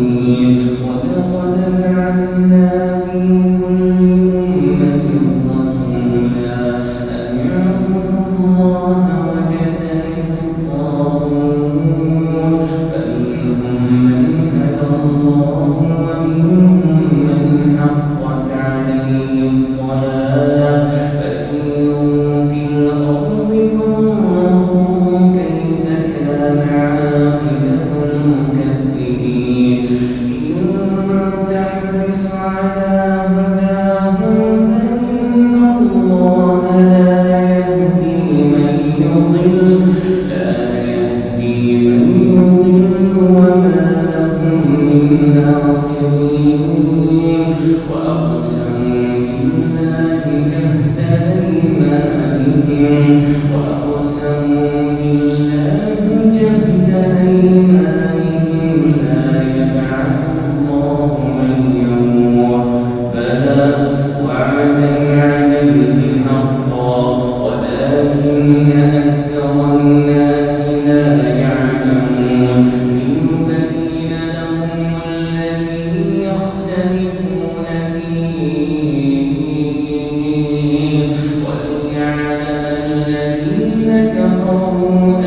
العالمين لكم كفروا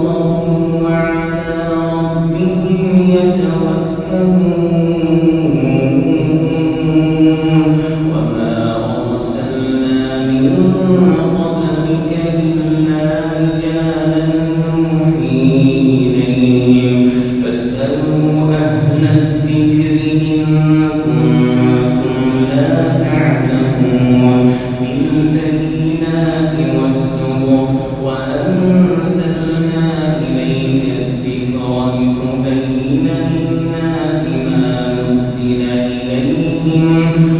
Senhor.